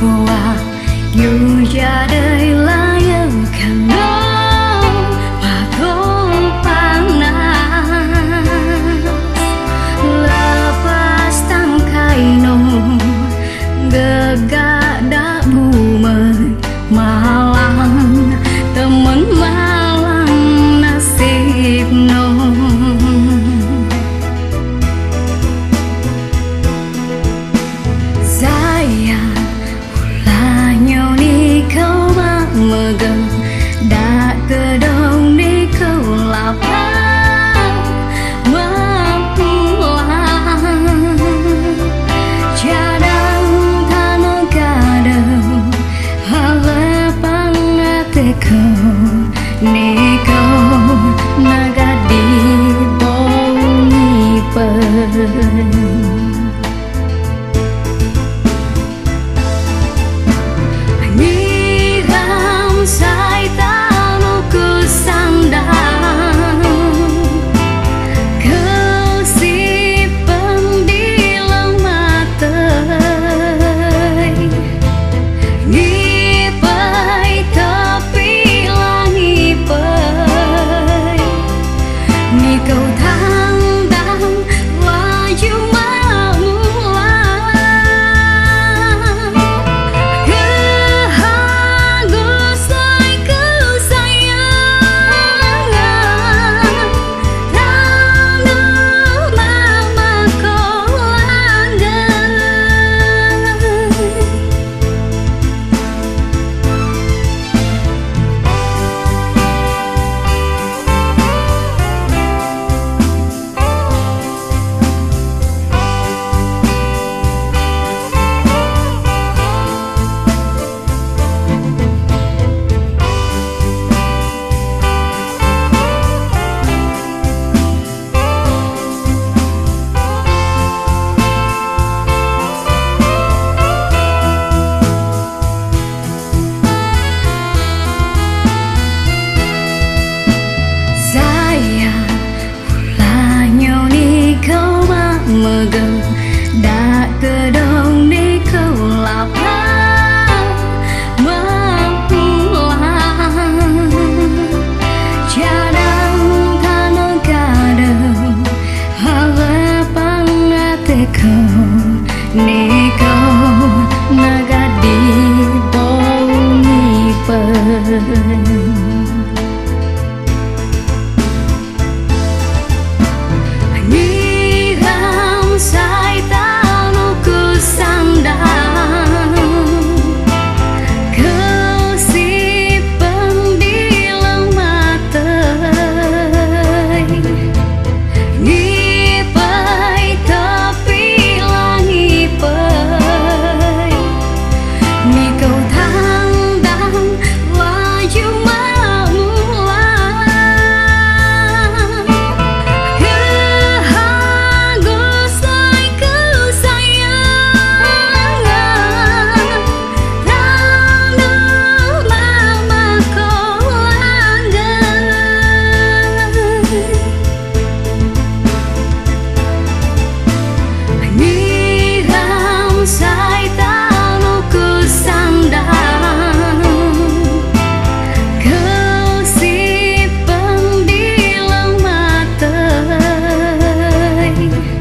vô à dù ra đời là Nagadi bong ni mơ gần. Đã cơ đông đi khâu là phá Hãy subscribe cho kênh Ghiền Mì Gõ Để không bỏ lỡ những video